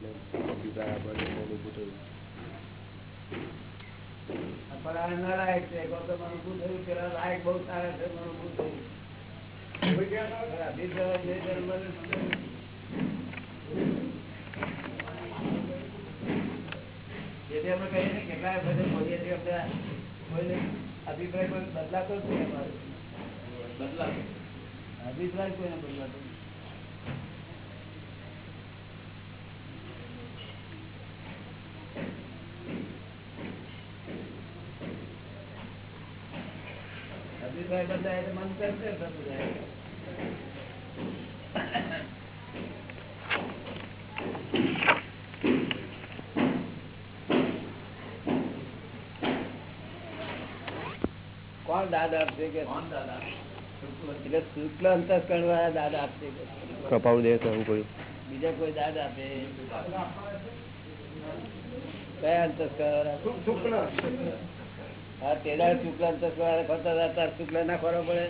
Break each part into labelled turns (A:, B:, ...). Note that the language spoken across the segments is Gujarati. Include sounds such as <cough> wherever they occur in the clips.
A: થયું
B: પણ આ છે થયું પેલા લાયક બહુ સારા છે થયું. જેથી અમે કહીએ ને કેટલાય વખતે બોલીએ છીએ આપણે કોઈને અભિપ્રાય કોઈ બદલાતો જ નહીં અમારો. બદલાતો અભિપ્રાય કોઈને બદલાતો નહીં. અભિપ્રાય બદલાય એટલે મન કરશે થતું જાય કોણ દાદા આપશે કે એટલે શુક્લ અંતસ્કરણ વાળા દાદા આપશે કે
A: કપાળ દે તો એવું કર્યું
B: બીજા કોઈ દાદા આપે કયા અંતસ્કરણ હા તેદાર શુક્લ વાળા ખોટા હતા તાર શુક્લ ના ખોરો પડે?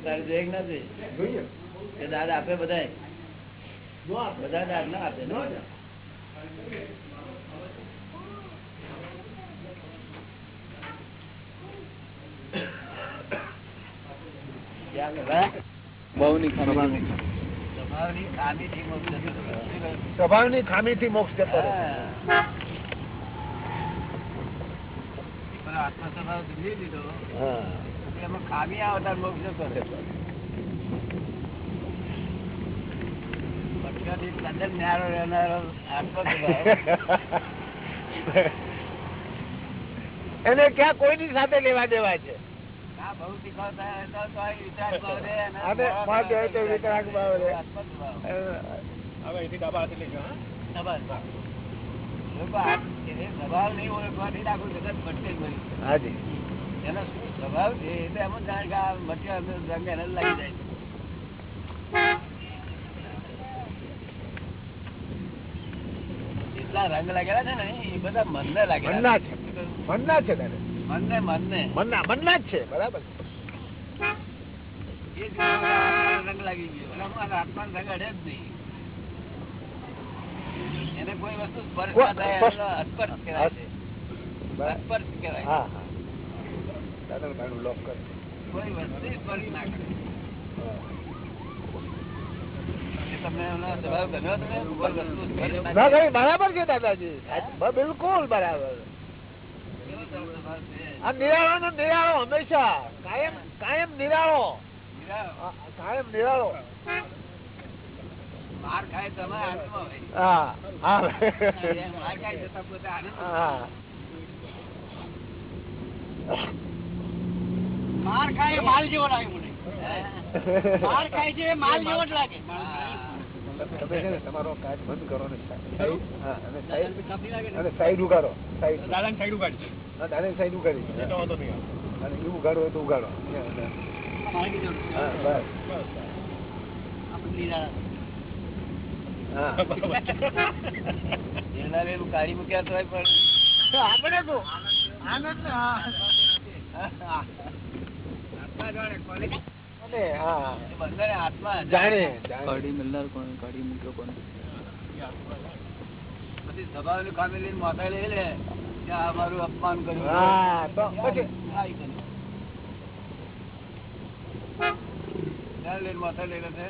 B: તારે જોઈ ના જોઈ તે દાદા આપે બધા બધા દાદ ના આપે? ને ક્યાં
A: ખામી.
B: થી મોક્ષ
C: જતો
B: ખામી આવે ત્યારે મોક્ષ ન્યારો રહેનારો સ્વભાવ
C: એને ક્યાં કોઈની સાથે લેવા દેવા છે
B: આ સ્વભાવ. સ્વભાવ. લોકો આ- એ સ્વભાવ નહીં ઓળખવાથી આખું જગત ભટકે જ
C: હાજી.
B: એનો શું સ્વભાવ છે એ એમ જાણે કે આ મટીરિયલ રંગ એને લાગી જાય જેટલા રંગ લાગેલા છે ને એ બધા મનને લાગેલા
C: છે. મનના છે
B: મનને મનને.
C: મનના મનના જ છે બરાબર.
B: એ રંગ લાગી ગયો. આત્માનો રંગ અડે જ નહીં. એને કોઈ વસ્તુ સ્પર્શ ના થાય અસ્પર્શ કહેવાય છે. અસ્પર્શ કહેવાય
C: હા હા. દાદા ભાઈ લોક કર.
B: કોઈ વસ્તુ સ્પર્શ ના કરે.
C: બરાબર છે દાદાજી. બિલકુલ બરાબર? આ નિરાળો નો નિરાળો હંમેશા. કાયમ કાયમ નિરાળો. કાયમ નિરાળો.
B: માર ખાય તમે
C: હા હા.
B: માર ખાય છતાં પોતે
C: હા.
D: માર ખાય માલ જેવો લાગે મને. માર ખાય છે માલ જેવો જ લાગે.
B: હા.
C: તમે છે ને તમારો કાચ બંધ કરો ને સાઈડ હા અને સાઈડ
D: કાપી ને.
C: Side ઉગાડો side.
D: સાઈડ ઉગાડી
C: દાદા સાઈડ ઉગાડી અને એ ઉગાડો હોય તો ઉગાડો. બસ.
B: બસ કાઢી મૂક્યા પણ
C: આપણે તો આનંદ
B: આત્મા જાણે
A: કાઢી મિલનાર કોણ? કાઢી મૂક્યો કોણ?
B: પછી ખામી લઈને માથા લઈ લે. કે આ મારું અપમાન કર્યું. લઈને માથા લઈ લે છે.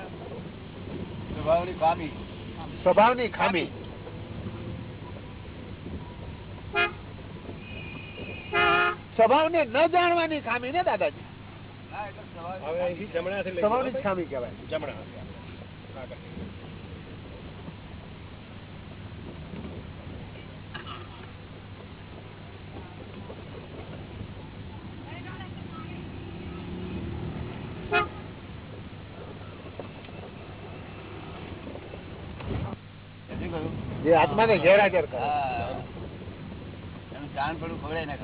B: સ્વભાવની ખામી.
C: સ્વભાવની ખામી. સ્વભાવને ન જાણવાની ખામી ને દાદાજી
B: સ્વભાવની ખામી.
C: કેવાય જ કહેવાય.
B: શું
C: જે આત્માને ગેરહાજર કરે.
B: જાણ પડું ખવડાય ને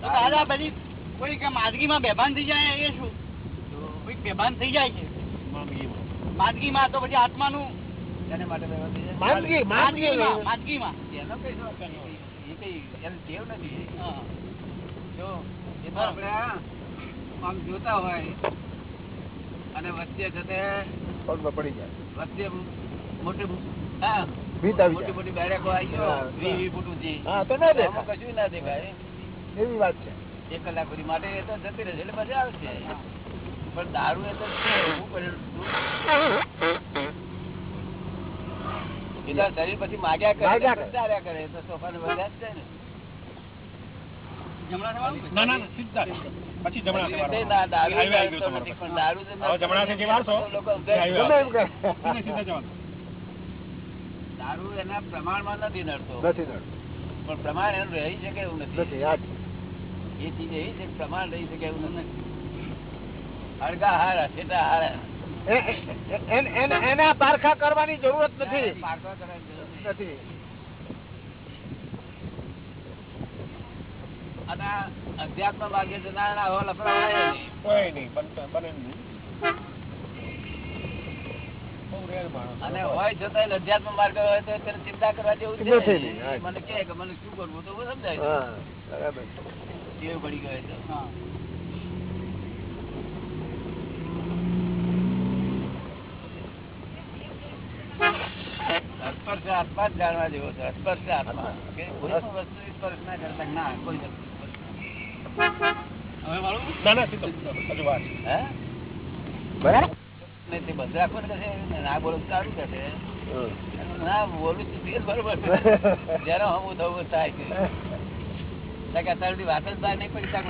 D: તો દાદા બધી કોઈ કે માદગીમાં બેભાન થઈ જાય એ શું? કોઈ બેભાન થઈ જાય છે. માદગીમાં. તો પછી આત્માનું
B: માટે બેવા થઈ જાય?
C: માંદગી માંદગી
D: માદગીમાં માદગીમાં.
B: એનો કઈ શોખ નથી. એ કઈ એની ટેવ નથી.
D: હા.
B: જો એ તો જોતા હોય અને વચ્ચે
C: પગમાં પડી જાય.
B: વચ્ચે મોટી મોટી મોટી બેરેકો આવી ગયો વી વી ફૂટ ઊંચી
C: હા તો ના દેખાય.
B: કશું ના દેખાય.
C: એવી વાત છે.
B: એક કલાક સુધી માટે એ તો જતી રહેશે એટલે મજા આવશે. પણ દારૂ એ તો શું કરેલું. શરીર પછી માગ્યા કરે. ચાલ્યા કરે. તો સોફાને વધ્યા જ છે ને.
E: ના ના સીધા પછી જમણા હાઈવે આવી ગયું તમારું.
B: જે
E: વાળશો, એ હાઈવે
C: ગમે એમ કહે.
E: સીધે સીધે જવાનું.
B: દારૂ એના પ્રમાણમાં નથી નડતો.
C: નથી નડતું.
B: પણ પ્રમાણ એનું રહી શકે એવું નથી.
C: નથી આ જ.
B: એ ચીજ એવી છે પ્રમાણ રહી શકે એવું નથી. હાર
C: એને- એના પારખા કરવાની જરૂરત નથી.
B: પારખા કરવાની જરૂર નથી. અને અધ્યાત્મ માર્ગે જનારા આવા લફડા હોય નહીં.
E: કોઈ નહીં બનતા- બને
B: અને હોય. છતાં અધ્યાત્મ માર્ગ હોય તો તેને ચિંતા કરવા જેવું છે. મને કે મને શું કરવું તો સમજાય
C: હા બરાબર.
B: ટેવ પડી ગયો છે.
D: હા.
B: સ્પર્શ આત્મા જ જાણવા જેવો છે. સ્પર્શ આત્મા. કોઈ પણ વસ્તુ સ્પર્શ ના કરતા ના કોઈ વસ્તુ ના. બોલો સારું ના બોલું બરોબર. થવું થાય અત્યાર વાત જ બહાર નહીં પૈસા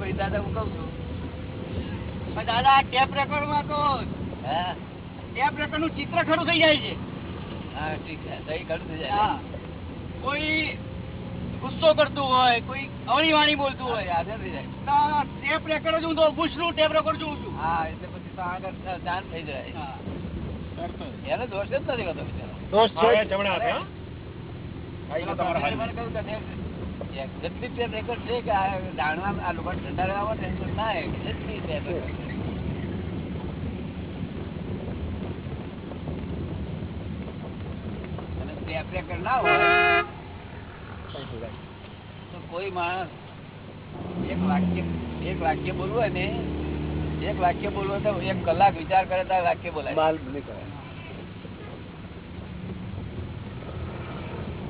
B: પડી ત્યાં હું કઉ છું.
D: દાદા ટેપ રેકોર્ડમાં તો
B: હા?
D: ટેપ રેકોર્ડનું ચિત્ર ખરું થઈ જાય છે.
B: હા ઠીક છે. ખરું થઈ જાય
D: હા. કોઈ ગુસ્સો કરતું હોય કોઈ અવણી વાણી બોલતું હોય.
B: યાદ જ જાય
D: ટેપ રેકોર્ડ જ હું તો ઊભું નું ટેપ રેકોર્ડ જોઉં છું.
B: હા એટલે પછી તો આગળ જાન થઈ જાય.
D: હા.
B: એનો દોષ જ નથી હોતો બિચારો.
C: દોષ છે
E: જમણા
B: જેટલી ટેપ રેકોર્ડ છે કે જાણવા આ લોકો ઠંડા રહેવા માટે ના જેટલી ટેપ રેકોર્ડ ટેપ રેકોર્ડ ના હોય તો કોઈ માણસ એક વાક્ય એક વાક્ય બોલવું હોય ને એક વાક્ય બોલવું તો એક કલાક વિચાર કરે તો વાક્ય બોલાય.
C: માલ નીકળે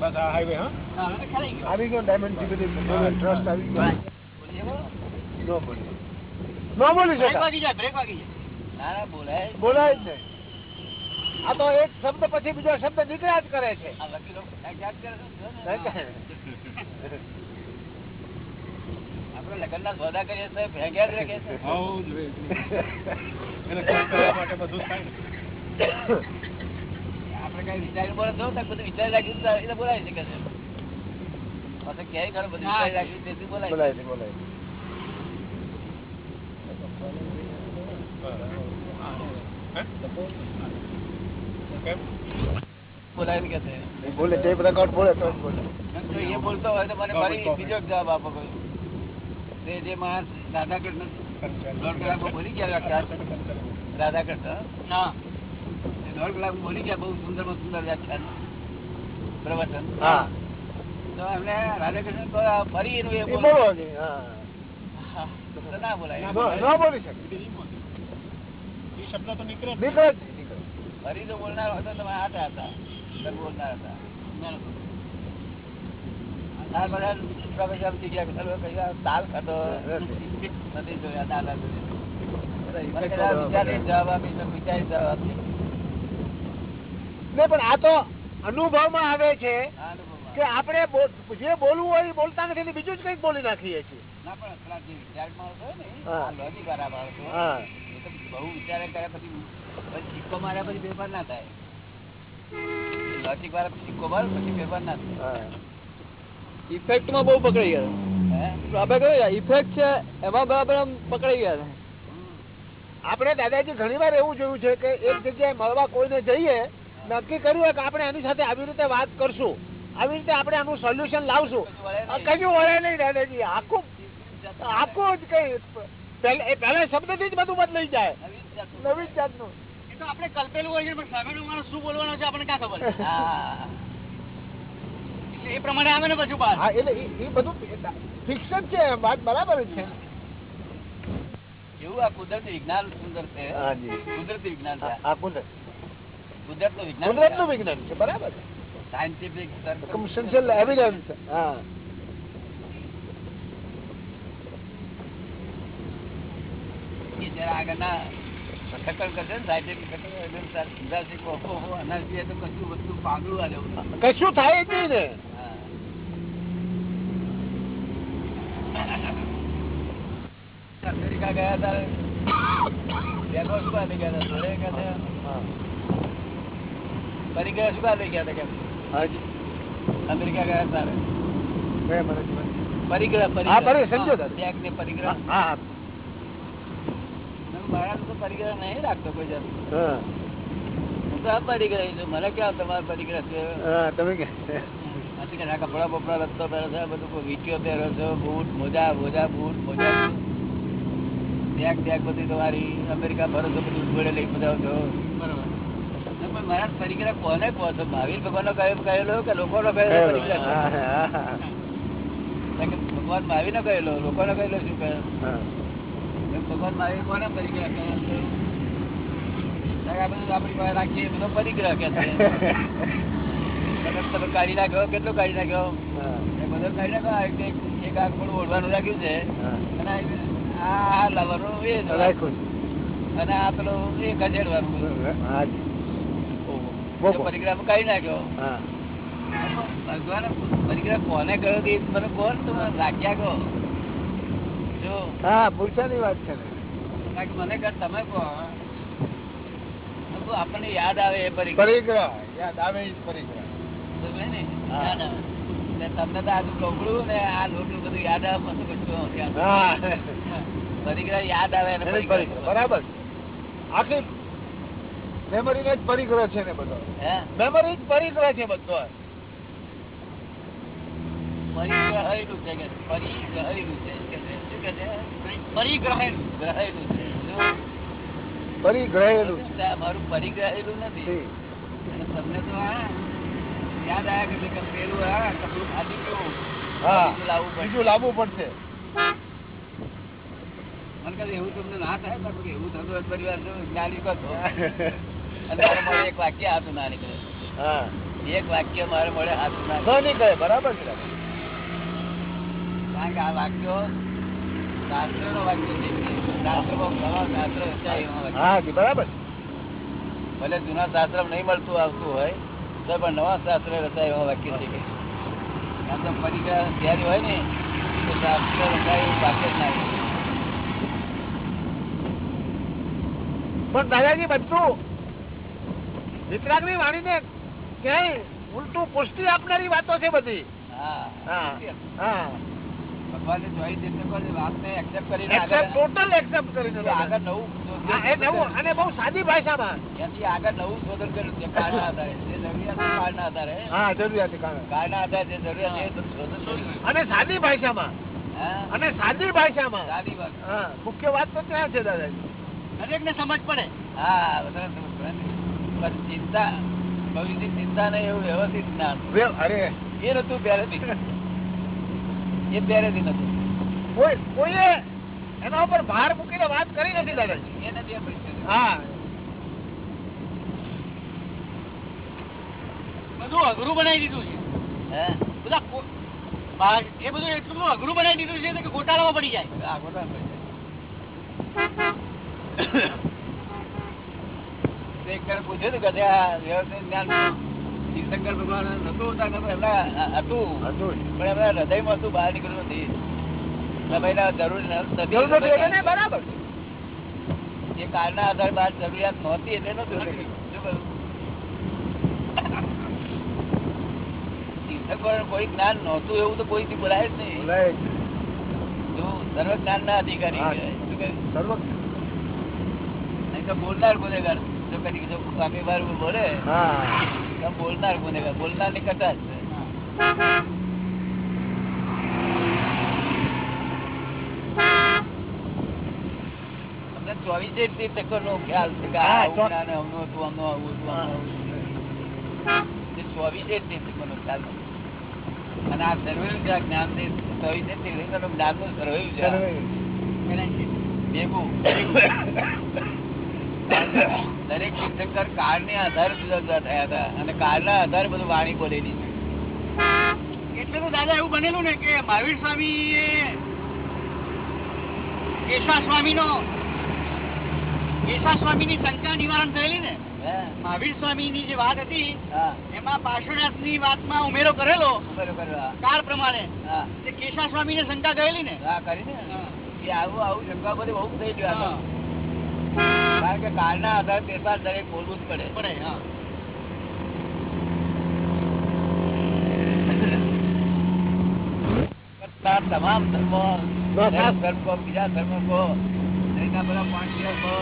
E: બસ આ હાઈવે હા?
D: હા, હવે ખેલાઈ ગયો.
C: આવી ગયો ડાયમંડ ટ્રસ્ટ આવી ગયો.
B: બોલી.
C: નો બોલી. નો બોલી
D: બ્રેક વાગી જાય બ્રેક વાગી જાય.
B: ના ના બોલાય
C: બોલાય જ નહીં. આ તો એક શબ્દ પછી બીજો શબ્દ નીકળ્યા જ કરે છે.
B: આ વકીલો યાદ કરે છે ને? સોદા કરીએ તો ભેગ્યા જ રાખે છે.
E: હઉ જ રે. એને ખર્ચ કરવા માટે બધું જ થાય ને.
B: આપણે કઈ વિચારી બોલે તો બધું વિચારી રાખ્યું એટલે બોલાવી શકે છે પાછું ક્યાંય ઘણું બધું વિચારી રાખ્યું તેથી બોલાય
C: બોલાય બોલાય
E: હે? કેમ?
B: બોલાવીને કે છે?
C: બોલે તે બધા બોલે તો બોલે.
B: જો એ બોલતો હોય તો મને ફરી બીજો જવાબ આપો તે જે માણસ રાધા કૃષ્ણ દોઢ કલાકમાં બોલી ગયા વ્યાખ્યાન કૃષ્ણ
D: હા?
B: દોઢ કલાક બોલી ગયા બહુ સુંદરમાં સુંદર વ્યાખ્યાન પ્રવચન
C: હા.
B: તો એમને રાધા કૃષ્ણ તો ફરી એનું એ
C: એ
B: બોલો.
C: બોલો હા.
B: ના બોલાય.
C: નો બોલી શકે.
E: એ શબ્દ તો નીકળે
C: નીકળે
B: ફરી જો બોલનાર હોય તો તમે આટા હતા. તમે બોલનાર હતા. બધા કઈ ખાતો નથી જોયા જવાબ તો જવાબ.
C: નહીં પણ આ તો અનુભવમાં આવે છે કે આપણે જે બોલવું હોય એ બોલતા નથી બીજું જ કંઈક બોલી નાખીએ છીએ.
B: ના પણ પેલા જે વિચાર માણસો હોય ને. લોજિક વાળા માણસો બહુ વિચારે કર્યા પછી પછી સિક્કો માર્યા પછી ફેરફાર ના થાય. લોજિક વાળા સિક્કો મારે પછી ફેરફાર ના થાય.
C: હા.
F: ઇફેક્ટમાં બહુ પકડી ગયા? આપણે કહ્યું ઇફેક્ટ છે એમાં બરાબર આમ પકડી ગયા.
C: આપણે દાદાજી ઘણી વાર એવું જોયું છે કે એક જગ્યાએ મળવા કોઈને જઈએ નક્કી કર્યું કે આપણે એની સાથે આવી રીતે વાત કરશું. આવી રીતે આપણે આનું સોલ્યુશન લાવશું. કયું વળે નહીં. દાદાજી. આખું આખું જ કઈ પહેલા શબ્દથી જ બધું બદલાઈ જાય.
B: નવી જ જાતનું.
C: નવી જ જાતનું
D: એ તો આપણે કલ્પેલું હોય છે પણ સામેનો માણસ શું બોલવાનો છે આપણને ક્યાં ખબર?
B: હા.
D: એ પ્રમાણે આવે ને પછી બહાર
C: હા એટલે એ એ બધું ફિક્સ જ છે વાત બરાબર છે.
B: એવું આ કુદરતી વિજ્ઞાન સુંદર છે? કુદરતી વિજ્ઞાન છે
C: આ? કુદરત.
B: કુદરત વિજ્ઞાન
C: વિજ્ઞાન છે બરાબર.
B: Scientific
C: circumstantial. Evidence. હા.
B: જરા આગળના કશું
C: થાય જ ને.
B: અમેરિકા ગયા ગયા હતા? કે પરિગ્રહ શું કામ ગયા હતા અમેરિકા ગયા? પરિગ્રહ
C: પરિગ્રહ,
B: પરિગ્રહ
C: હા હા
B: તો પરિગ્રહ નહીં રાખતો કોઈ જાત
C: હા.
B: હું તો પરિગ્રહ છું. મને ક્યાં તમારો પરિગ્રહ છે?
C: હા તમે
B: કપડા બપડા લગતો પહેરો છો બધું વીટીઓ પહેરો છો બૂટ મોજા મોજા બૂટ મોજા. બેગ બેગ બધી તમારી અમેરિકા ભરો છો બધું જોડે લઈ બધા છો. બરોબર. મારા પરિગ્રહ કોને કહો છો? મહાવીર ભગવાન નો કહેલો કે લોકો નો કહેલો. પરિગ્રહ?
C: હા હા હા.
B: એટલે કે ભગવાન મહાવીર નો કહેલો લોકો નો કહેલો શું કહે?
C: હા.
B: ભગવાન મહાવીર કોને પરિગ્રહ આ આપણી પાસે રાખીએ બધો પરિગ્રહ કે તમે તમે કાઢી નાખ્યો કેટલો કાઢી નાખ્યો બધો કાઢી નાખ્યો એક એક આંખ થોડું રાખ્યું છે. અને આ આ લાવવાનું એ
C: રાખ્યું
B: અને આ પેલું એ ખસેડવાનું. બધું.
C: હાજી
B: જો પરિગ્રહ કાઢી નાખ્યો.
C: હા.
B: ભગવાન પરિગ્રહ કોને કર્યો મને કોણ? તમે રાખ્યા કહો.
C: વાત છે
B: મને તમે કહો આપણને યાદ આવે એ પરિગ્રહ?
C: પરિગ્રહ યાદ પરિગ્રહ.
B: તમને તો આજુ ચોપડું ને આ લોટલું બધું યાદ આવે પરિગ્રહ યાદ આવે પરિગ્રહ
C: પરિગ્રહ બરાબર. આખી મેમરી ને જ પરિગ્રહ છે ને બધો. મેમરી જ પરિગ્રહ છે બધો.
B: પરિગ્રહ છે કે પરિગ્રહેલું છે કે છે? શું કે છે? પરિગ્રહેલું ગ્રહેલું છે.
C: પરિગ્રહેલું
B: આ મારું પરિગ્રહેલું નથી. તમને તો યાદ આવ્યા કે પેલું આ કપડું ખાલી ગયું
C: હા.
B: બીજું લાવવું પડશે. મને કહે એવું તમને ના થાય પણ કે એવું થતું પરિવાર જ્ઞાની કહો અને એક વાક્ય હાથું ના નીકળે. એક વાક્ય મારે મળે હાથું ના. નીકળે
C: બરાબર છે.
B: કારણ કે આ વાક્યો
C: બરાબર.
B: ભલે જૂના શાસ્ત્ર નહીં મળતું આવતું હોય તો પણ નવા શાસ્ત્ર રચાય એવા વાક્ય છે કે. આમ તો પરિગ્રહ હોય ને તો શાસ્ત્ર રચાય એવું વાક્ય જ ના
C: પણ દાદાજી બધું વિતરાગની વાણીને ક્યાંય ઉલટું પુષ્ટિ આપનારી વાતો છે બધી.
B: હા
C: હા.
B: ભગવાનને ચોઈસ એટલે કોઈ વાતને accept કરીને
C: એક્સેપ્ટ ટોટલ એક્સેપ્ટ કરીને
B: આગળ નવું
C: હા, એ નવું અને બહુ સાદી ભાષામાં.
B: ત્યાંથી આગળ નવું શોધન કર્યું છે કાળના આધારે. જે જરૂરિયાત છે કાળના આધારે.
C: હા જરૂરિયાતી કારણ.
B: કાળના આધારે જે જરૂરિયાત છે એ શોધન કર્યું
C: અને સાદી ભાષામાં. અને સાદી ભાષામાં.
B: સાદી ભાષા.
C: હા મુખ્ય વાત તો ત્યાં છે દાદાજી.
D: દરેકને સમજ પડે.
B: હા બધાને સમજ પડે પણ ચિંતા ભવિષ્ય ચિંતા નહીં એવું વ્યવસ્થિત જ્ઞાન.
C: અરે.
B: એ નતું પહેલેથી. એ પહેલેથી નથી.
C: કોઈ કોઈએ એના ઉપર ભાર મૂકીને વાત કરી નથી દાદાજી.
B: એ નથી
C: હા.
D: બધું અઘરું બનાવી દીધું છે.
B: હે?
D: બધા એ બધું એટલું બધું અઘરું બનાવી દીધું છે કે ગોટાળામાં પડી જાય.
B: પૈસા. <coughs> તો એક જણે પૂછ્યું હતું કે જ્ઞાન શિવશંકર ભગવાન નતું હોતા હતું. પણ એમના હૃદયમાં હતું બહાર નીકળ્યું નથી. તમે જરૂર નથી
C: જરૂર નથી એટલે નહીં, બરાબર
B: એ કાળના આધારે બહાર જરૂરિયાત નહોતી એટલે નતું નીકળ્યું. શું કહ્યું? શિવશંકર કોઈ જ્ઞાન નહોતું એવું તો બોલાય જ નહીં.
C: બોલાય જ.
B: જો સર્વ જ્ઞાન ના અધિકારી. નહીં તો બોલનાર ગુનેગાર જો કદી જો કાપી બાર બોલે બોલનાર ગુનેગાર બોલનારની કટાશ છે. ચોવીસે તીર્થંકર નો ખ્યાલ છે કે આવું હતું, આવું હતું, ચોવીસે તીર્થંકર નો ખ્યાલ અને આ સર્વેલું છે આ જ્ઞાન થયું છે જ્ઞાનનું સર્વેલું છે ભેગું. દરેક તીર્થંકર કાળને આધારે જુદા જુદા થયા હતા અને કાળના આધારે બધું વાણી બોલેલી છે.
D: એટલે તો દાદા એવું બનેલું ને કે મહાવીર સ્વામી કેશવા સ્વામી નો કેશવા સ્વામી ની શંકા નિવારણ થયેલી ને મહાવીર સ્વામી ની જે વાત હતી એમાં પાર્શ્વનાથની વાતમાં ઉમેરો કરેલો.
B: બરોબર
D: કાળ પ્રમાણે કેશવા સ્વામી ને. શંકા ગયેલી ને.
B: આવું આવું શંકા બધી બહુ થઈ ગયા કારણ કે કાળના આધારે ફેરફાર દરેક બોલવું જ પડે.
D: પડે હા.
B: તમામ ધર્મો. ધર્મ કો બીજા ધર્મ કો જૈનના બધા પાંચ કો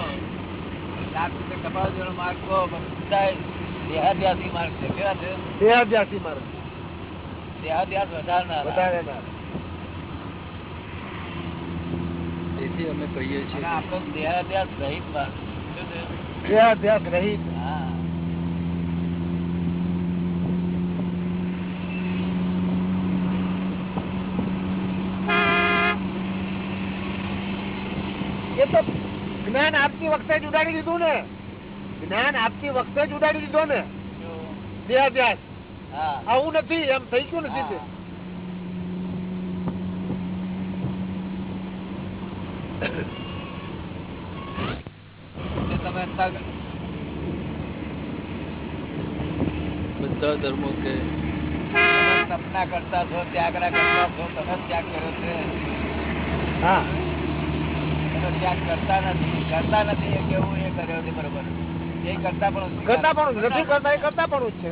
B: સાત કપાળજીનો માર્ગ કો બધાય દેહાદ્યાસી માર્ગ છે. કેવા છે?
C: દેહાદ્યાસી માર્ગ.
B: દેહાદ્યાસ વધારનાર.
C: વધારે ના
E: તેથી અમે કહીએ છીએ.
B: આપણો રહિત
C: રહિત. એ તો જ્ઞાન આપતી વખતે જ ઉડાડી દીધું ને. જ્ઞાન આપતી વખતે જ ઉડાડી દીધો ને. દેહાદ્યાસ
B: હા.
C: આવું નથી એમ થઈ ગયું નથી તે.
B: તે તમે
E: બધા ધર્મો કે
B: તપના કરતા છો ત્યાગના કરતા છો તમે ત્યાગ કર્યો છે.
C: હા.
B: તમે ત્યાગ કરતા નથી કરતા નથી એ કેવું એ કર્યો છે બરોબર. એ કરતા પણ
C: કરતા પણ નથી કરતા એ કરતા પણ જ છે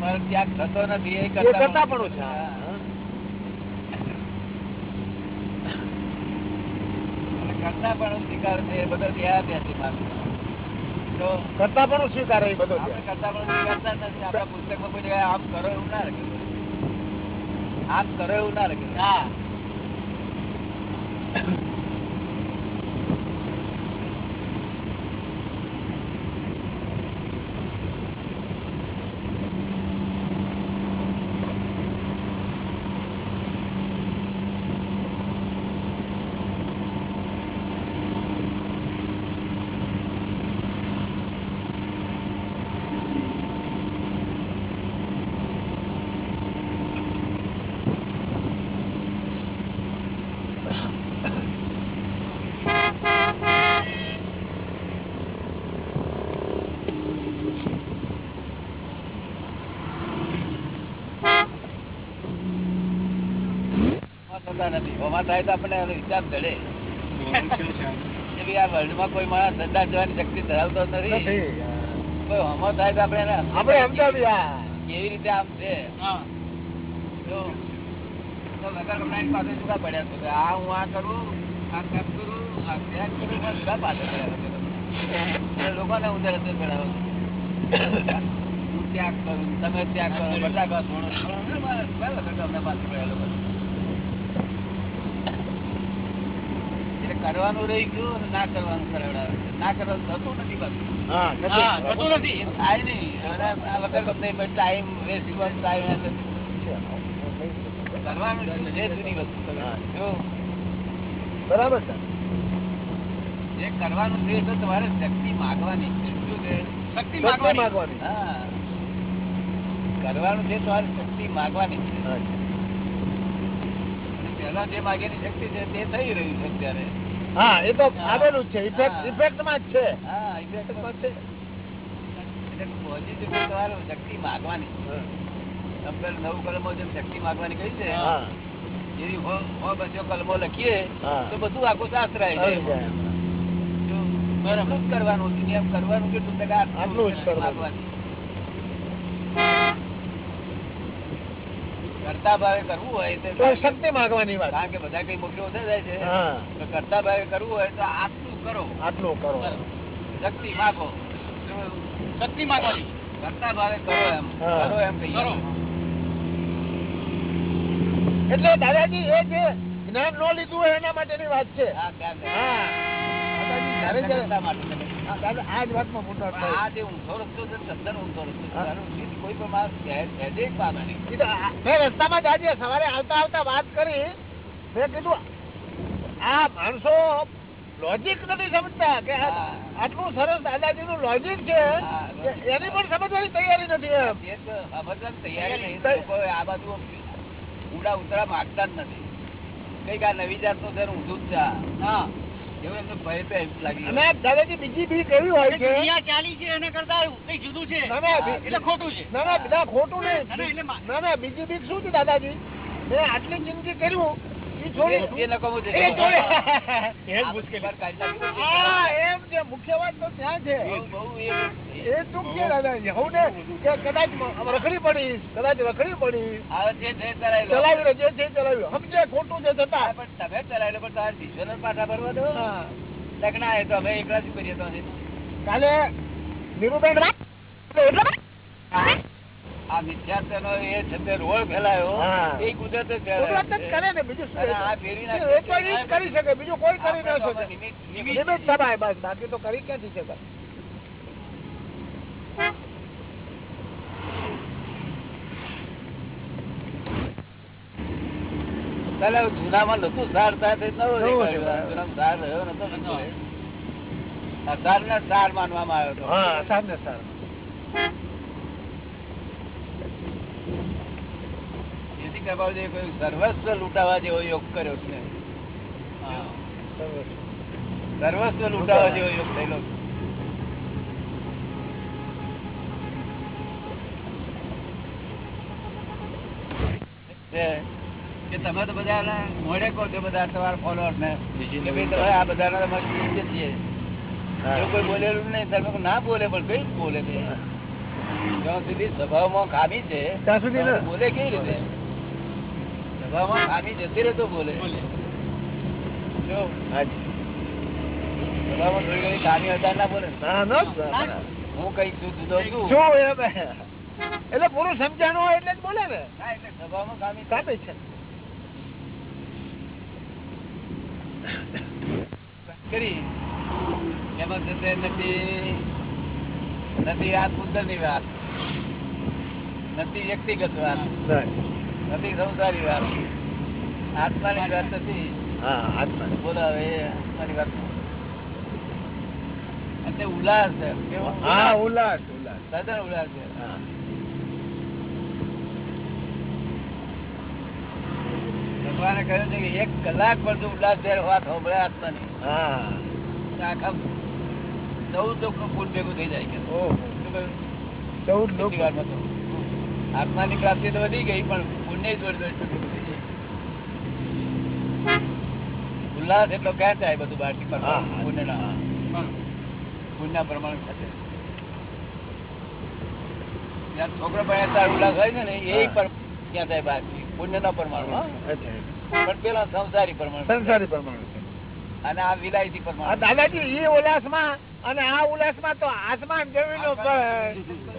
B: મારો ત્યાગ થતો નથી એ
C: કરતા
B: પણ
C: છે
B: હા. અને કરતા પણ સ્વીકાર છે બધા બધો દેહાદ્યાસી માર્ગ તો
C: કરતા પણ સ્વીકારે બધો
B: આપણે કરતા પણ સ્વીકારતા નથી. આપણા પુસ્તકમાં કોઈ જગ્યાએ આમ કરો એવું ના લખેલું આમ કરો એવું ના લખે
D: હા
B: હોમાં થતા નથી હોમાં થાય તો આપણને એનો હિસાબ ચડે. આ વર્લ્ડ આ કોઈ માણસ સંદાસ જવાની શક્તિ ધરાવતો નથી. કોઈ હમો થાય તો આપણે
C: આપણે સમજાવી
B: કેવી રીતે આમ છે? પાસે જુદા પડ્યા છો? આ હું આ કરું આ તપ કરું આ ત્યાગ કરું જુદા પાસે તમે. લોકોને હું જ હું ત્યાગ કરું તમે ત્યાગ કરો બધા કહો અમને પાસે પડ્યા લોકો એટલે કરવાનું રહી ગયું ના કરવાનું કરાવડાવે ના કરવાનું થતું નથી
C: હા નથી.
B: થાય નહીં. આ વગર તમને ટાઈમ વેસ્ટ ટાઈમ કરવાનું જે જૂની વસ્તુ જો.
C: બરાબર છે.
B: જે કરવાનું છે તો તમારે શક્તિ માગવાની છે. શું છે?
D: શક્તિ માગવાની.
B: હા. કરવાનું છે તમારે શક્તિ માગવાની છે. પહેલા જે માગેલી શક્તિ છે તે થઈ રહ્યું છે અત્યારે.
C: હા એ તો આવેલું છે. ઇફેક્ટ ઇફેક્ટમાં જ છે.
B: હા effect તો છે. પોઝિટિવ શક્તિ માગવાની. તમે નવ કલમો જેમ શક્તિ માગવાની કહી છે. એવી હો હો બસો કલમો લખીએ તો બધું આખું શાસ્ત્ર આવી જાય કરવાનું? દુનિયા કરવાનું કેટલું ટકા
C: આટલું જ કરવાનું.
B: માગવાની. કરતા ભાવે કરવું હોય તો
C: શક્તિ માગવાની વાત.
B: કારણ કે બધા કઈ મોકલો ઓછા જાય છે તો કરતા ભાવે કરવું હોય તો આટલું કરો.
C: આટલું કરો.
B: શક્તિ માગો.
D: શક્તિ માંગવાની.
B: કરતા ભાવે કરો એમ. કરો એમ કહીએ.
D: કરો.
C: એટલે દાદાજી એ જે જ્ઞાન નો લીધું હોય એના માટેની વાત છે.
B: હા,
C: દાદાજી
B: માટે.
C: આ જ વાતમાં મોટો
B: આ જે ઊંધો રસ્તો છે તદ્દન ઊંધો રસ્તો છે
C: હા.
B: તારું સીધ કોઈ પણ માણસ સહેજે એક પામે નહીં.
C: ઈ તો આ- મેં રસ્તામાં જ આજે સવારે આવતા આવતા વાત કરી. મેં કીધું આ માણસો લોજિક નથી સમજતા કે આટલું સરસ દાદાજી નું લોજિક છે એની પણ સમજવાની તૈયારી નથી
B: સમજવાની તૈયારી નહીં આ બાજુ ઉડા ઉતરા માંગતા જ નથી. કંઈક આ નવી જાતનું ને ઊંધું જ છે
D: હા.
C: દાદાજી બીજી ભી કેવી હોય છે?
D: દુનિયા ચાલી છે એના કરતા કઈ જુદું છે?
C: ના, ના,
D: એટલે ખોટું છે.
C: ના ના બધા ખોટું નહીં. ના ના બીજી બીક શું છે દાદાજી? મેં આટલી જિંદગી કર્યું ને રખડી પડીશ કદાચ રખડી પડીશ.
B: આવે છે તે ચલાવી લો.
C: ચલાવી લે જે છે ચલાવ્યું સમજે ખોટું છે છતાં
B: પણ તમે ચલાવી પણ તમારે ડિસિઝન જ પાછા ભરવા દો.
C: હા.
B: લગ્ન આવે તો અમે એકલા જ કરીએ તો
C: કાલે નીરુબેન
B: આ મિથ્યાત્વનો એ છે તે રોળ ફેલાયો. એ કુદરત
C: કરે ને બીજું કરી શકે કોઈ કરી ન
B: તો
C: શકે.
B: નિમિત્ત- નિમિત્ત
C: નિમિત્ત સમાય બસ બાકી તો કરી ક્યાંથી
B: પેલા જૂનામાં નતું સાર સાથે સાર રહ્યો નતો. સાર ને સાર માનવામાં આવ્યો હતો.
C: સાર ને સાર
B: જેથી કરવા જોઈએ સર્વસ્વ લૂંટાવા જેવો યોગ કર્યો છે. સર્વસ્વ લૂંટાવા જેવો યોગ થયેલો કે તમે તો બધા મોડે કહો છો બધા તમારા ફોલોઅર ને. તમે આ બધા તમારી છીએ. કોઈ બોલેલું નહીં તમે ના બોલે પણ કઈ બોલે? છે જ્યાં સુધી સ્વભાવમાં ખામી છે
C: ત્યાં સુધી
B: બોલે કેવી રીતે? સ્વભાવમાં ખામી જતી રહે બોલે. જો.
C: હાજી
B: થોડી ઘણી ખામી હતા ના બોલે. હું કંઈક છું જુદો છું.
C: એટલે પૂરું સમજાણું હોય એટલે જ બોલે ને.
B: એટલે
C: કાપે છે.
B: કરી. એમાં તે નથી. નથી આ ની વાત. નથી વ્યક્તિગત વાત. નથી સંસારી વાત. આત્માની વાત નથી.
C: હા આત્મા
B: બોલો આત્માની વાત. અને ઉલ્લાસ
C: હા ઉલ્લાસ ઉલ્લાસ
B: તદ્દન ઉલ્લાસ છે. ભગવાને કહ્યું છે કે એક કલાક પર જો ઉલ્લાસ જયારે વાત સાંભળે આત્માની.
C: હા.
B: આખા ચૌદનું ફૂલ ભેગું થઈ જાય કે?
C: ચૌદ લોકો
B: વારમાં તો. આત્માની પ્રાપ્તિ તો વધી ગઈ પણ પુણ્ય જોડે જોડે છૂટી જાય. ઉલ્લાસ એટલો ક્યાં થાય બધું બહારથી પુણ્યના. પુણ્યના પ્રમાણ જ્યાં છોકરો પણ ત્યારે ઉલ્લાસ હોય છે ને એ પણ ક્યાં થાય બહારથી પુણ્યના પરમાણુ હા. પણ પેલા સંસારી પ્રમાણ
C: સંસારી પ્રમાણ
B: અને આ વિલાયતી પરમાણુ
C: દાદાજી એ ઉલ્લાસમાં અને આ ઉલ્લાસમાં તો આસમાન જમીન.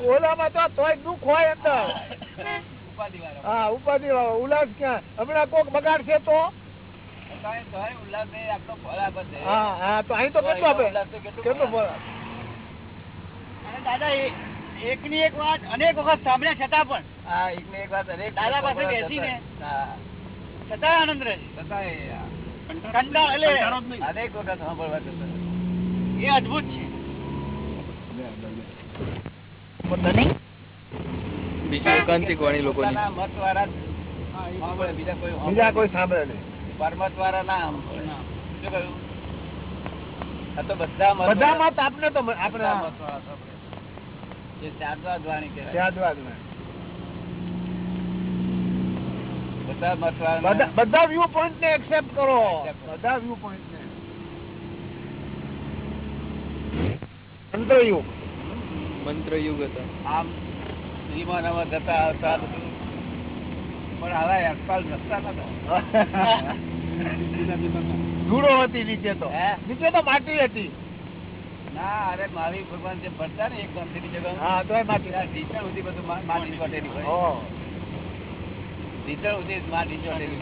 C: ઓલામાં તો તોય દુઃખ હોય અંદર. હા ઉપાધિ વાળો ઉલ્લાસ ક્યાં? હમણાં કોક તો?
B: આપે છે.
C: હા હા તો અહીં તો કેટલો આપે?
B: કેટલું ફળ
C: ફળ
B: આપે.
D: અને દાદા એ- એકની એક વાત અનેક વખત સાંભળ્યા છતાં પણ.
B: હા, એક ને એક વાત હરેક
D: દાદા પાસે બેસીને. છતાં. આનંદ રહે છે. એટલે
E: કંટાળો
B: અનેક વખત સાંભળવા છતાં.
D: એ અદભુત છે.
E: બીજું એકાંતિક વાણી લોકોની.
B: બીજા કોઈ સાંભળે
C: બીજા કોઈ સાંભળે નહીં.
B: પરમત વાળા ના સાંભળે. તો બધા
C: બધા મત આપને તો આપણે
B: બધા વાણી કહેવાય.
C: વ્યૂ પોઈન્ટ ને એક્સેપ્ટ કરો. બધા વ્યૂ પોઈન્ટ ને. મંત્રયુગ.
E: મંત્ર યુગ હતા.
B: આમ વિમાનમાં જતા આવતા બધું. પણ આવા અટકાલ રસ્તા નતા.
C: ધૂળો હતી નીચે તો.
B: હે?
C: નીચે તો માટી હતી.
B: ના અરે મારી ભગવાન જે ભરતા ને એક ગામથી જગ્યા
C: હા તો માટી.
B: ઢીચણ સુધી બધું માટી ચોટેલી હોય. ઢીચણ સુધી માટી ચોટેલી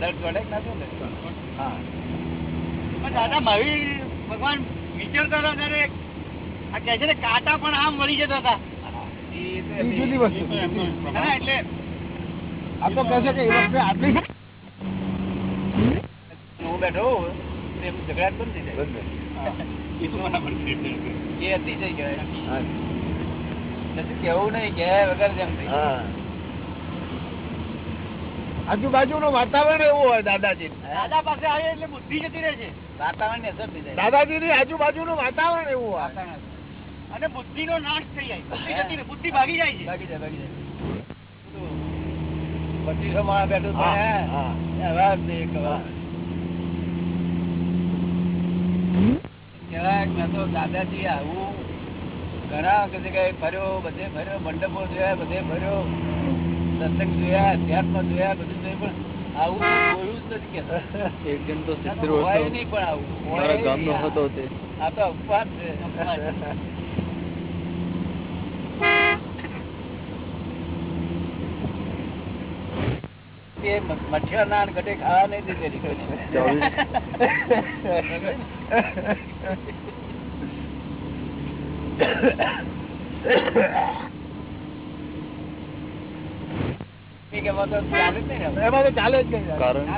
B: દર ચોટે કે ના ચોટે?
C: હા.
D: પણ દાદા મારી ભગવાન વિચારતા હતા ત્યારે આ કહે છે ને કાંટા પણ આમ મળી જતા હતા.
B: તો
C: જુદી વસ્તુ.
D: ના, ના, એટલે
C: આ તો કહે કે એ વખતે આટલી
B: હું બેઠો બંધ થઈ જાય.
E: એ
B: કહેવાય. કેવું નહીં કે વગર જેમ થઈ
C: હા. આજુબાજુનું વાતાવરણ એવું હોય દાદાજી.
D: દાદા પાસે આવે એટલે બુદ્ધિ જતી રહે છે.
B: વાતાવરણની અસર થઈ જાય.
C: દાદાજી ની આજુબાજુનું વાતાવરણ એવું હોય.
B: વાતાવરણ
D: અને બુદ્ધિ નો નાશ થઈ જાય. બુદ્ધિ જતી રહે બુદ્ધિ ભાગી જાય છે.
B: ભાગી જાય ભાગી જાય. પચીસો માણસ બેઠું કે તો દાદાજી આવું. ઘણા કે ફર્યો બધે ફર્યો મંડપો જોયા બધે ફર્યો. સત્સંગ જોયા અધ્યાત્મ જોયા બધું જોયું પણ આવું જોયું જ નથી.
E: એક જણ તો સિત્તેર
B: નહીં પણ આવું.
E: મારા ગામનો હતો તે.
B: આ તો અપવાદ છે. મ- મઠિયા નાન ઘટે ખાવા નહીં <coughs> એમાં ચાલે જ નહીં ને.
C: તો
E: કારણ કે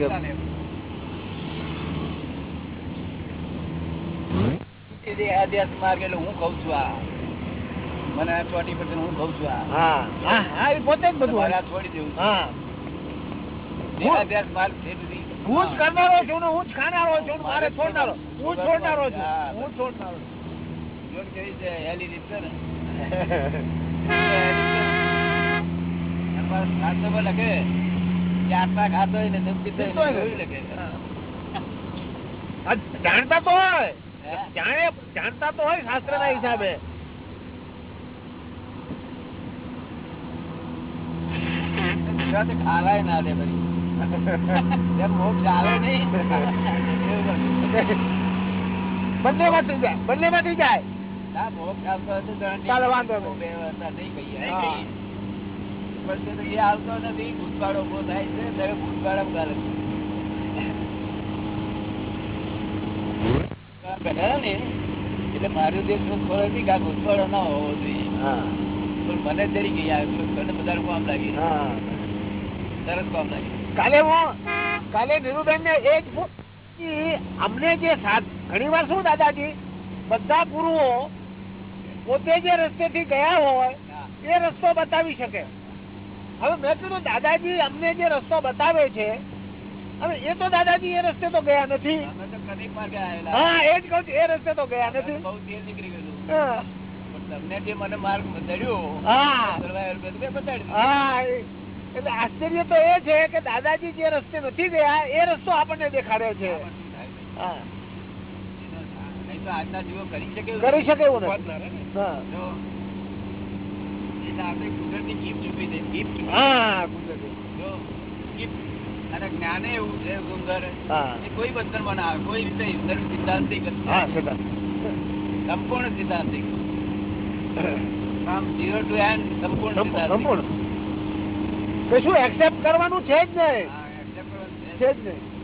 B: આધ્યાત્મ માર્ગ એટલે હું કઉ છું આ. મને ચોટી પર હું કઉ છું આ.
C: પોતે જ બધું
B: આ છોડી દેવું છે.
C: હા
B: જે આધ્યાત્મ માર્ગ છે બધી
C: હું જ કરનારો છું ને હું જ ખાનારો છું મારે છોડનારો. હું છોડનારો છું.
B: હું
C: છોડનારો છું.
B: કેવી છે હેલી રીત છે ને. લખે. કે ખાતો હોય ને તો પીતો હોય ને એવું લખે.
C: જાણતા તો હોય. જાણે જાણતા તો હોય શાસ્ત્ર ના હિસાબે.
B: ખાલાય ખાવાય ના દે બધી જેમ
C: માં થઈ જાય બંને
B: માં થઈ જાય.
C: ચાલો વાંધો નહીં.
B: આવતો નથી ભૂતકાળ ઊભો થાય છે ત્યારે ભૂતકાળ ગાલે બેઠા ને એટલે મારું દેશ ખોરાક નથી કે આ ભૂતકાળ ના હોવો જોઈએ.
C: હા.
B: પણ મને જરી ગઈ આવે બધા કામ લાગી
C: હા.
B: તરત કામ લાગી
C: કાલે હું કાલે નીરુબેન ને એ જ અમને જે ઘણી વાર શું દાદાજી બધા ગુરુઓ પોતે જે રસ્તે થી ગયા હોય એ રસ્તો બતાવી શકે. હવે મેં કીધું દાદાજી અમને જે રસ્તો બતાવે છે હવે એ તો દાદાજી એ રસ્તે તો ગયા નથી. હા એ જ કઉ એ રસ્તે તો ગયા નથી.
B: બહુ તેલ નીકળી ગયેલું. પણ તમને જે મને માર્ગ બતાડ્યો
C: હા.
B: કરવા આવ્યો તો મેં બતાડી દીધો.
C: હા એટલે આશ્ચર્ય તો એ છે કે દાદાજી જે રસ્તે નથી ગયા એ રસ્તો આપણને દેખાડે છે.
B: કરી શકે એવું <laughs> સંપૂર્ણ સિદ્ધાંતિક. સંપૂર્ણ.
C: કશું એક્સેપ્ટ કરવાનું છે જ નહીં
B: છે.
C: જ નહીં.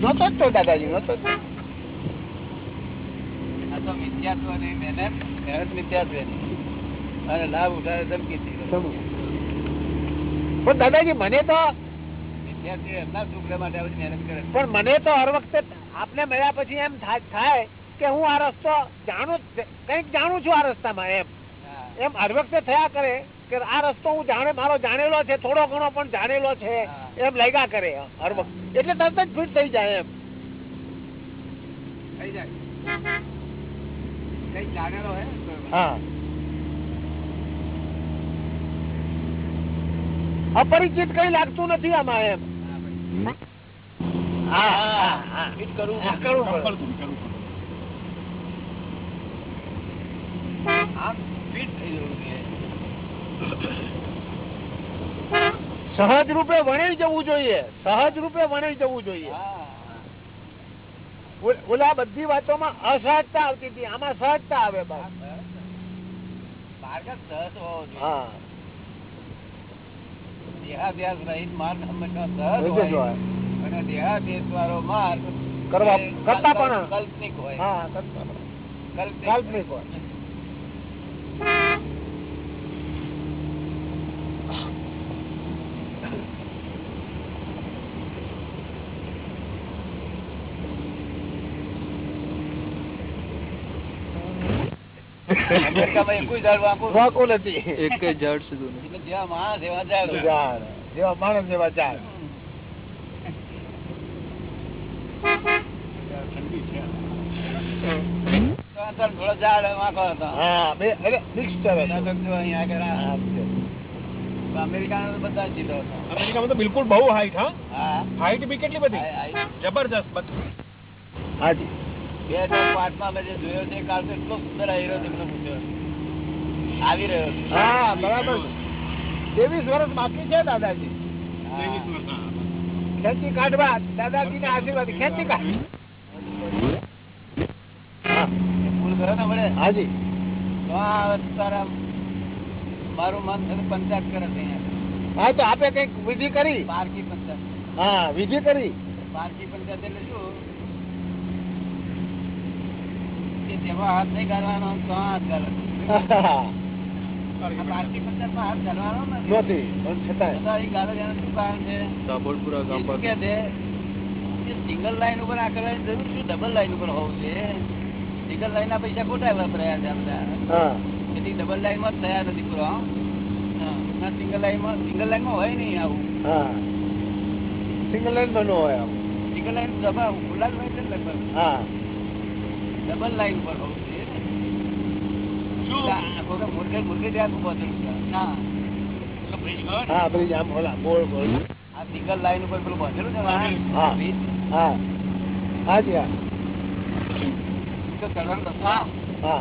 C: નહોતો જ તો દાદાજી નહોતો તો.
B: આ તો મિથ્યાત્વની મહેનત મહેનત મિથ્યાત્વની. અને લાભ ઉઠાવે ધમકીથી.
C: પણ દાદાજી મને તો પણ મને તો હર વખતે આપને મળ્યા પછી એમ થાય કે હું આ રસ્તો જાણું કંઈક કંઈક જાણું છું આ રસ્તામાં એમ. એમ હર વખતે થયા કરે કે આ રસ્તો હું જાણે મારો જાણેલો છે થોડો ઘણો પણ જાણેલો છે એમ લાગ્યા કરે હર વખત. એટલે તરત જ ફિટ થઈ જાય એમ.
B: થઈ જાય. કઈ જાણેલો હે?
C: હા. અપરિચિત કઈ લાગતું નથી આમાં એમ. સહજ રૂપે વણી જવું જોઈએ. સહજ રૂપે વણી જવું જોઈએ. ઓલા બધી વાતોમાં અસહજતા આવતી હતી. આમાં સહજતા આવે બસ.
B: માર્ગ સહજ હોવો જોઈએ.
C: હા
B: દેહાદ્યાસ રહિત માર્ગ હંમેશા સહજ હોય. અને દેહાભ્યાસ વાળો માર્ગ
C: કરવા- કરતા પણ.
B: કાલ્પનિક હોય
C: હા
B: કાલ્પનિક
C: હોય
B: અમેરિકામાં એકેય ઝાડ વાંકું
C: નથી.
E: એક ઝાડ સુધી
B: જેવા માણસ એવા ઝાડ
C: ઝાડ. જેવા માણસ જેવા ઝાડ.
B: તો થોડો ઝાડ વાંકો હતો.
C: હા બે એટલે મિક્સચર
B: ત્યાં અહીંયા આગળ આ. અમેરિકાના તો બધા જ સીધો
E: અમેરિકામાં તો બિલકુલ બહુ હાઈટ હા?
B: હા.
E: હાઈટ બી કેટલી બધી? જબરજસ્ત
C: હાજી.
B: બે હજાર પાંચમાં મેં જે જોયો છે તો એટલો સુંદર આવ્યો તેમને પૂછ્યો. આવી રહ્યો
C: હા બરાબર. ત્રેવીસ વર્ષ બાકી છે દાદાજી. ખેંચી કાઢવા દાદાજી ને આશીર્વાદ. ખેંચી કાઢ. હાજી.
B: મારું મન થયું પંચાયત કરે છે અહીંયા.
C: હા તો આપે કંઈક વિધિ કરી.
B: પારકી પંચાયત.
C: હા વિધિ કરી.
B: પારકી પંચાયત એટલે શું? કે જેમાં હાથ નહીં કાઢવાનો તો હાથ ગાળો <laughs> આ પારકી પંચાયતમાં હાથ ગાળવાનો નથી
C: પણ છતાંય.
B: સિંગલ લાઈન ઉપર આ કરવાની જરૂર શું ડબલ લાઈન ઉપર હોવું છે? સિંગલ લાઈન ના પૈસા ખોટા વપરાયા છે આ બધા તેથી ડબલ લાઈનમાં થયા નથી પૂરા સિંગલ લાઈનમાં સિંગલ લાઈનમાં હોય નહીં આવું.
C: હા. સિંગલ લાઈન બનવો હોય
B: સિંગલ લાઈન સભા ખુલ્લા જ હોય છે ને લગભગ?
C: હા.
B: ડબલ લાઈન પર હોવું જોઈએ ને આ કોઈ મુર્ગે મુર્ગે ત્યાં ઊભો થયું છે. ના
C: હા બ્રિજ આમ ઓલા ગોળ ગોળ
B: આ સિંગલ લાઈન ઉપર પેલું બાંધેલું છે ને
C: હા. હા હાજી હા.
B: તો ચડવાનો રસ્તો ના.
C: હા.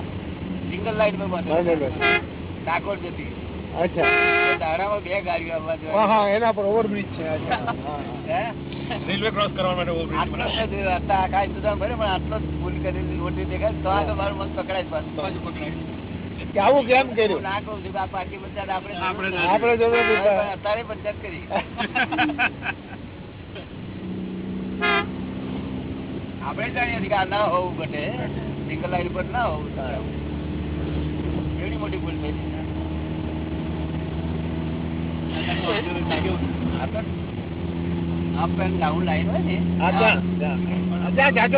B: સિંગલ લાઈન પર બાંધેલું ડાકોર જતી.
C: અચ્છા.
B: દાડામાં બે ગાડીઓ આવવા જોઈએ.
C: હા એના પર ઓવરબ્રિજ છે અચ્છા.
E: રેલવે ક્રોસ કરવા માટે ઓવરબ્રિજ
B: આટલો ભરે પણ આટલો ભૂલ કરી મોટી દેખાય તો આગળ મારું મન પકડાય પાછું.
C: કે આવું કેમ કર્યું?
B: ના કહું છું પંચાયત આપણે
E: આપણે
B: કરી. <laughs> આપણે જાણીએ છીએ કે આ ના હોવું ઘટે. સિંગલ લાઈન પર ના હોવું એવડી મોટી ભૂલ થઈ આ તો અપ એન્ડ ડાઉન લાઈન હોય ને.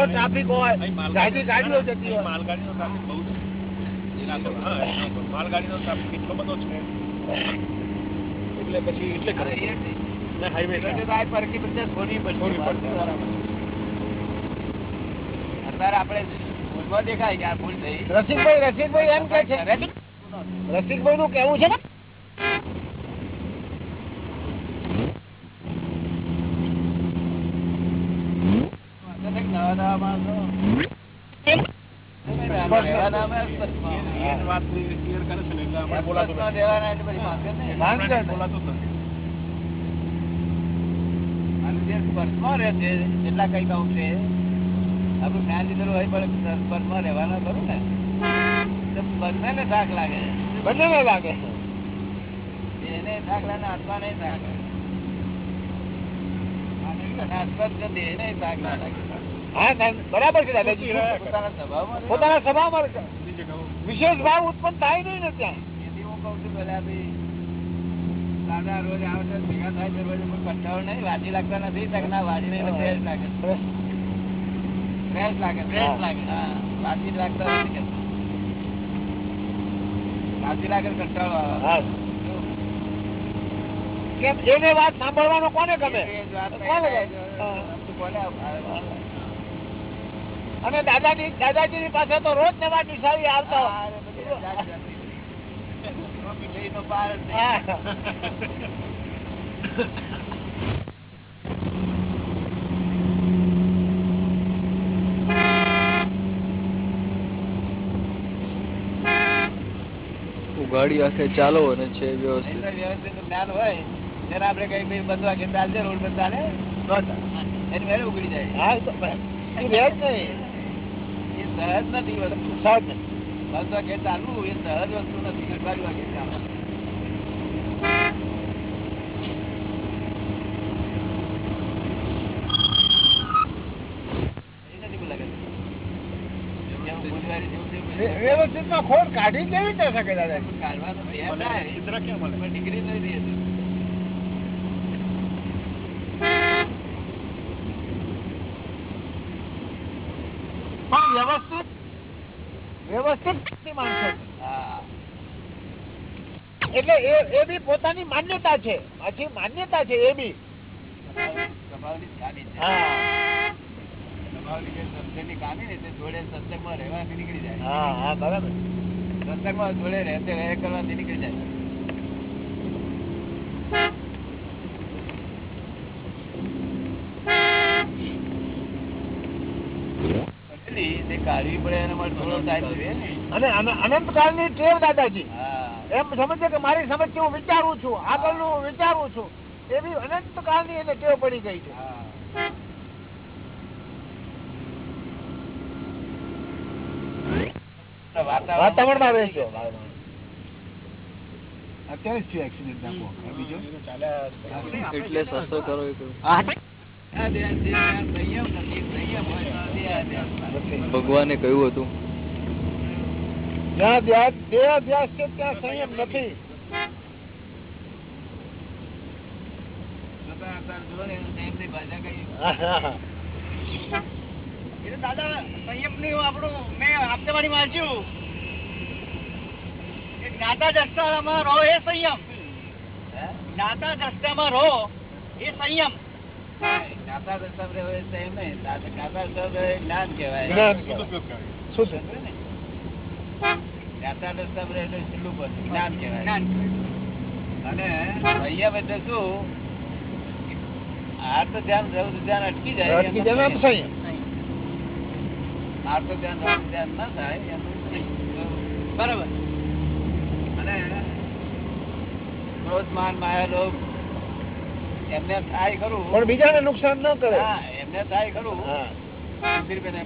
C: ટ્રાફિક હોય.
E: ટ્રાફિક બહુ છે એના પર, હા, એના પર. માલગાડીનો ટ્રાફિક એટલો
B: દેખાય ભૂલ થઈ
C: રસિકભાઈ રસિકભાઈ એમ કે છે. રસિકભાઈ નું કેવું છે? ને
B: નવા નવા માણસો રહેવાના અમે અસ્પષ્ટમાં.
E: એ જ વાત ક્લિયર કરે છે ને એટલે આપણે બોલાતું
B: અસ્પષ્ટમાં
E: નથી.
B: રહેવાના એટલે પછી માંગે નહીં.
C: માંગે
E: આપણે
C: નહીં.
E: બોલાતું જ નથી
B: અને જે સ્પર્શમાં રહે છે જેટલા કઈ કહું છે આપણું જ્ઞાન લીધેલું હોય પણ સ્પર્શમાં રહેવાના ખરું ને. થાક લાગે.
C: બંને ને લાગે.
B: એને થાક લાગે આત્માને થાક લાગે. અને આસપાસ જો દેહને થાક ના લાગે.
C: બરાબર છે દાદાજી.
B: પોતાના સ્વભાવમાં
C: વિશેષ ભાવ ઉત્પન્ન થાય નહીં ને ત્યાં.
B: રોજ આવે ભેગા થાય રોજ કોઈ કંટાળો નહીં વાજી લાગતા નથી વાજી નહીં ફ્રેશ લાગે ફ્રેશ લાગે ફ્રેશ લાગે. હા વાજી લાગતા નથી વાજી લાગે કંટાળો આવે.
C: કેમ? એને વાત સાંભળવાનો કોને ગમે? કોને
B: થાય
C: ગમે?
B: છે.
C: હા.
B: કોને આવે?
C: અને દાદાજી દાદાજી પાસે તો રોજ નવા નિશાળી આવતા.
E: ગાડી આખે ચાલો અને છે વ્યવસ્થિત.
B: વ્યવસ્થિત જ્ઞાન હોય. ત્યારે આપણે કઈ ભાઈ કે વાગે ચાલશે રોડ પર ચાલે એની વહેલું ઉગડી જાય.
C: હા, એ તો
B: સહજ નથી
C: સહજ નહીં.
B: કે ચાલવું એ સહજ વસ્તુ નથી અઠવાડિયું વાગે નથી
C: વ્યવસ્થિતમાં ખોટ કાઢી કેવી રીતે શકે
B: કાઢવાનું ડિગ્રી નથી હજુ.
C: પણ વ્યવસ્થિત? વ્યવસ્થિત માણસો. એટલે એ એ બી પોતાની માન્યતા છે. પછી માન્યતા છે એ બી.
B: નીકળી જાય.
C: હા હા બરાબર.
B: સત્સંગમાં જોડે રહેતે રહે કરવાથી નીકળી જાય પટલી તે કાઢવી પડે એના માટે થોડો ટાઈમ જોઈએ ને.
C: અને અન- અનંતકાળની ટેવ દાદાજી. એમ સમજે કે મારી સમજ હું વિચારું છું આગળનું હું વિચારું છું. એવી અનંતકાળની એને ટેવ પડી ગઈ છે. વાતાવરણમાં રહેજો
F: અત્યારે જ થયું એક્સિડન્ટ નાખો બીજો?
G: એટલે સસ્તો કરો
B: છે, સંયમ નથી સંયમ હોય.
G: ભગવાને કહ્યું હતું.
C: જ્યાં ધ્યાસ જે અભ્યાસ છે ત્યાં સંયમ નથી.
D: દાદા સંયમની આપણું. મેં હપ્તેવાળી વાંચ્યું. કે જ્ઞાતા દ્રષ્ટામાં રહો એ સંયમ.
B: હે?
D: જ્ઞાતા દ્રષ્ટામાં રહો એ સંયમ.
B: અટકી જાય.
C: અટકી જાય
B: સંયમ.
C: સંયમ
B: ધ્યાન ધ્યાન ના થાય
D: બરાબર.
B: અને ક્રોધમાન માયા લોભ એમને થાય ખરું.
C: પણ બીજાને નુકસાન ન કરે.
B: એમને થાય ખરું.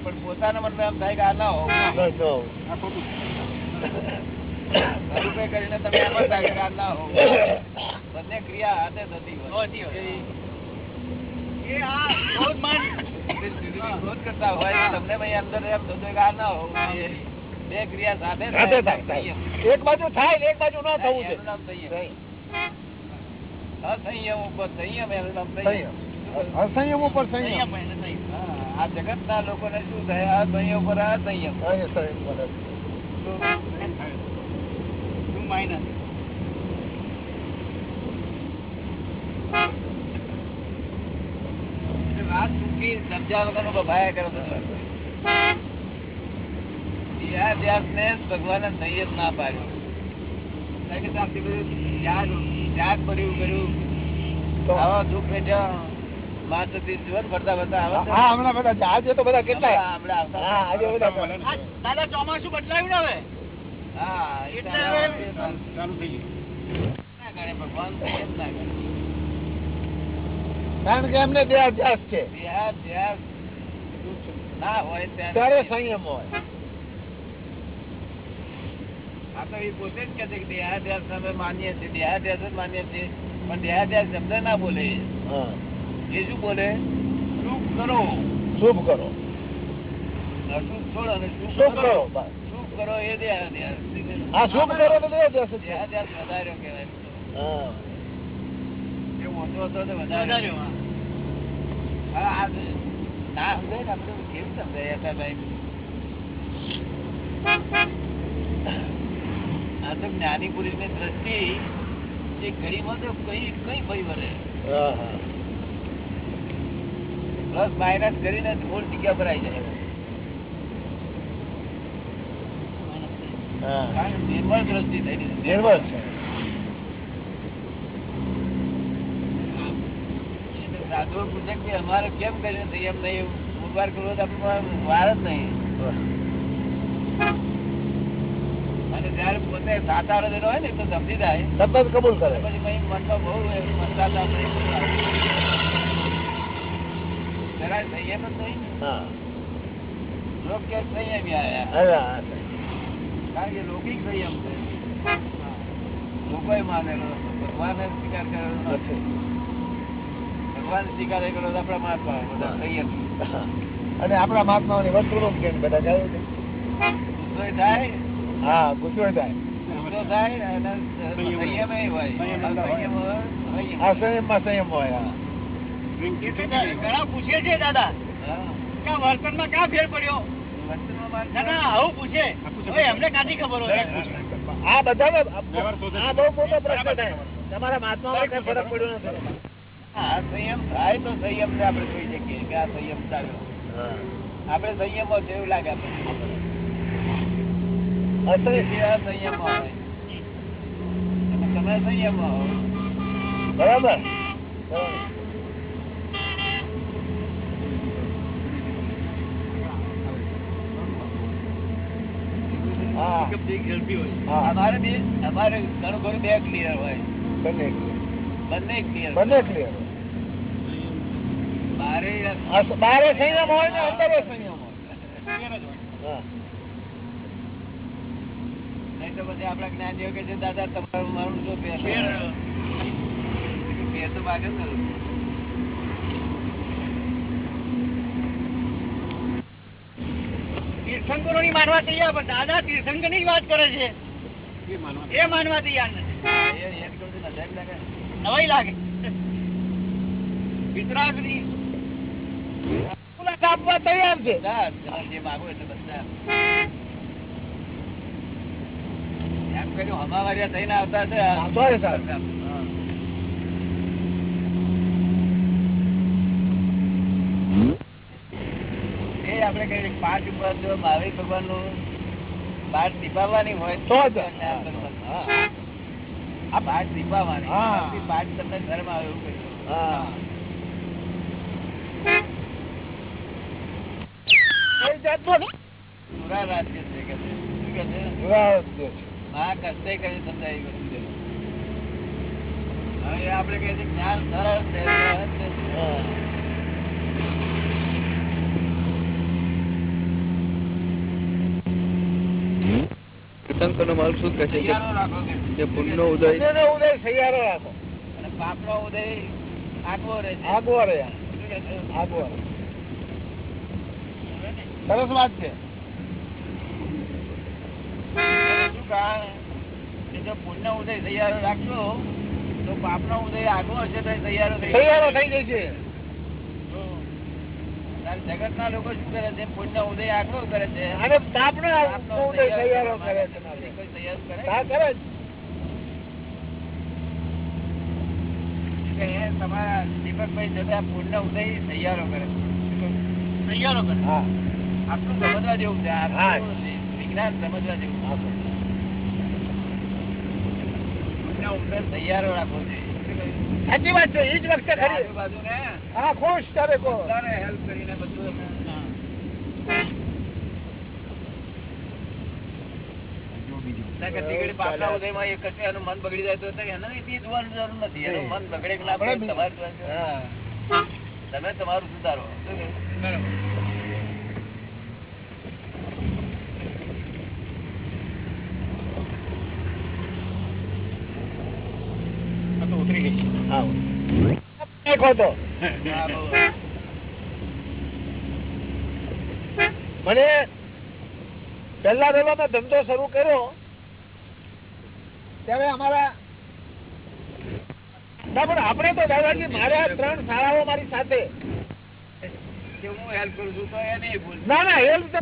B: પણ પોતાના મતલબ એમ થાય કે આ ના
C: ન.
E: આ ખોટું.
B: કરીને તમે એમ જ થાય કે આ ના હોવું. બંને ક્રિયા હાથે થતી હોય.
D: થતી હોય.
B: એ
D: એ આ ક્રોધ માન
B: સીધી સીધી ક્રોધ કરતા હોય તમને ભાઈ અંદર એમ થતું કે આ ના હોવું. જોઈએ. બે ક્રિયા સાથે
C: સાથે
B: થાય.
C: થાય એક બાજુ થાય એક બાજુ ના થવું છે
B: એનું નામ સંયમ.
C: સંયમ.
B: અસંયમ ઉપર સંયમ
C: અસંયમ ઉપર સંયમ.
B: આ જગત ના લોકોને શું થાય? આ સંયમ ઉપર આ સંયમ.
C: સંયમ, સંયમ
B: બભાયા કરો ભગવાને ના પાડ્યો. કારણ કે ત્યાગ પડ્યું ભર્યું કર્યું. આવા દુઃખ વેઠ્યા માથેથી જીવન ફરતા ફરતા આવા
C: હા હમણાં બધા છે. આજે તો બધા કેટલાય
B: હમણાં આવતા
C: હા આજે બધા
E: ને.
D: આ દાદા ચોમાસું બદલાયું ને હવે?
B: હા
D: એટલે
B: એટલે
E: ચાલુ. થઈ ગયું.
B: ના કરે ભગવાન સંયમ ના કરે.
C: કારણ કે એમને દેહાધ્યાસ છે.
B: દેહાધ્યાસ. ના હોય
C: ત્યારે સંયમ હોય.
B: એ પોતે જ કહે છે કે દેહાધ્યાસ અમે માનીએ છીએ. દેહાધ્યાસ જ માનીએ છીએ. પણ દેહાધ્યાસ શબ્દ ના બોલે એ. શું બોલે? શુભ કરો.
C: શુભ કરો.
B: અશુભ છોડ અને
C: શુભ
B: કરો. શુભ કરો એ દેહાધ્યાસ.
C: હા શુભ કરો તો દેહાધ્યાસ
B: દેહાધ્યાસ વધાર્યો કહેવાય.
C: હા.
B: એ ઓછો હતો તો વધાર્યો.
D: હા.
B: આ ના સમજાય ને આપણે કેવું સમજાય? હતા ભાઈ. આ તો જ્ઞાની પુરુષની દ્રષ્ટિ એ ઘડીમાં તો કઈ કઈ ભય પ્લસ માઇનસ કરીને મૂળ જગ્યા પર આવી જાય. નિર્મળ દ્રષ્ટિ થઈ
C: નિર્મળ છે.
B: સાધુઓ પૂછે કે અમારે કેમ કર્યું નથી? એમ નહીં. ઉપકાર કરવો તો આપણે વાર જ નહીં. જયારે પોતે સાચા હૃદયનો હોય ને તો સમજી જાય.
C: તરત કબૂલ કરે.
B: પછી કઈ મનમાં બહુ એમ મનસાતા નહીં. જરાય સંયમ જ નહીં
C: હા.
B: લોક કે સંયમી આયા કારણ કે લૌકિક સંયમ છે. લોકોએ માનેલો ભગવાને સ્વીકાર કરેલો નથી. ભગવાન સ્વીકાર કરેલો આપણા મહાત્મા બધા સંયમ
C: અને આપણા મહાત્માઓની વસ્તુ ને બધા કહ્યું.
B: થાય
C: હા ગુસ્સો થાય.
D: વર્તનમાં ક્યાં ફેર પડ્યો?
B: વર્તનમાં માણસ-
D: ના ના આવું પૂછે. હવે એમને કાંથી ખબર હોય.
C: આ બધાને આ બહુ મોટો પ્રશ્ન થાય તમારા મહાત્મામાં કઈ ફરક પડ્યો નથી.
B: આ સંયમ થાય તો સંયમ ને આપણે જોઈ શકીએ કે આ સંયમ ચાલ્યો. આપણે સંયમ એવું લાગે આપણને.
C: અસંયમ
B: તેથી આ સંયમ હોય અને તમે સંયમ હો
C: બરાબર?
B: અમારે બે અમારે ઘણું ઘણું બે ક્લિયર હોય.
C: બંને
B: બંને ક્લિયર
C: બંને ક્લિયર
B: મારે
C: બારે સંયમ <laughs> હોય ને અંદરે સંયમ હોય.
B: તો પછી આપડા જ્ઞાનીઓ કે છે દાદા તમારું મારું શું ફેર ફેર તો માગે ને
D: તીર્થંકરો ની માનવા તૈયાર પણ દાદા તીર્થંકરની વાત કરે છે. એ માનવા તૈયાર નથી. નવાઈ લાગે. વિતરાગની
C: આપવા તૈયાર છે.
B: બધા જે માગો એટલે બધા. કર્યું હમાવારિયા થઈને આવતા છે
C: હા, sorry, sir.
B: એ આપણે કહીએ પાંચ ઉપર જો મહાવીર ભગવાનનું બાટ દીપાવવાની હોય
C: તો જ.
B: જ્ઞાન કરવાનું. હા. આ બાટ દીપાવવાની
C: હા.
B: તમને ધર્મ આવે એવું કહ્યું
C: હા
B: રાજ્ય છે કે છે. કે છે
C: જુરાવત છે.
B: મહા કષ્ટે સમજાય એ હવે આપણે કહીએ છીએ જ્ઞાન સરળ છે સહજ છે.
C: હા.
G: શું કહે છે કે
B: તૈયારો
G: નો ઉદય
C: પુણ્યનો ઉદય સૈયારો રાખો
B: અને પાપનો ઉદય આગવો રહે
C: આગવો રહે આગવો સરસ વાત છે
B: એનું શું કારણ કે જો પુણ્ય ઉદય તૈયારો રાખશો તો પાપનો ઉદય આગો હશે તો તૈયારો થઈ
C: જશે.
B: જગત ના લોકો શું કરે છે? પુણ્ય ઉદય આગળ કરે છે.
C: અને પાપ
B: નો
C: ઉદય સૈયારો કરે છે.
B: કોઈ તૈયાર કરે
C: કરે
B: તમારા દીપકભાઈ જતા પૂર્ણ ઉદય તૈયારો કરે
D: તૈયારો કરે.
C: હા.
B: આટલું સમજવા જેવું છે. વિજ્ઞાન સમજવા જેવું રાખવો જોઈએ.
C: સાચી વાત છે એ જ વખતે ખરી.
B: બાજુ ને
C: હા ખુશ કો
B: હેલ્પ કરીને બધું. એનું મન બગડી જાય તો તો એને જરૂર નથી. એનું મન બગડે જોવાનું. તમે તમારું સુધારો કહ્યું?
E: આ તો
C: મને પહેલા પહેલા મેં ધંધો શરૂ કર્યો ત્યારે અમારા ના પણ આપણે તો દાદાજી મારે આ ત્રણ શાળાઓ મારી સાથે.
B: હું હેલ્પ કરું છું તો એને
C: ના ના હેલ્પ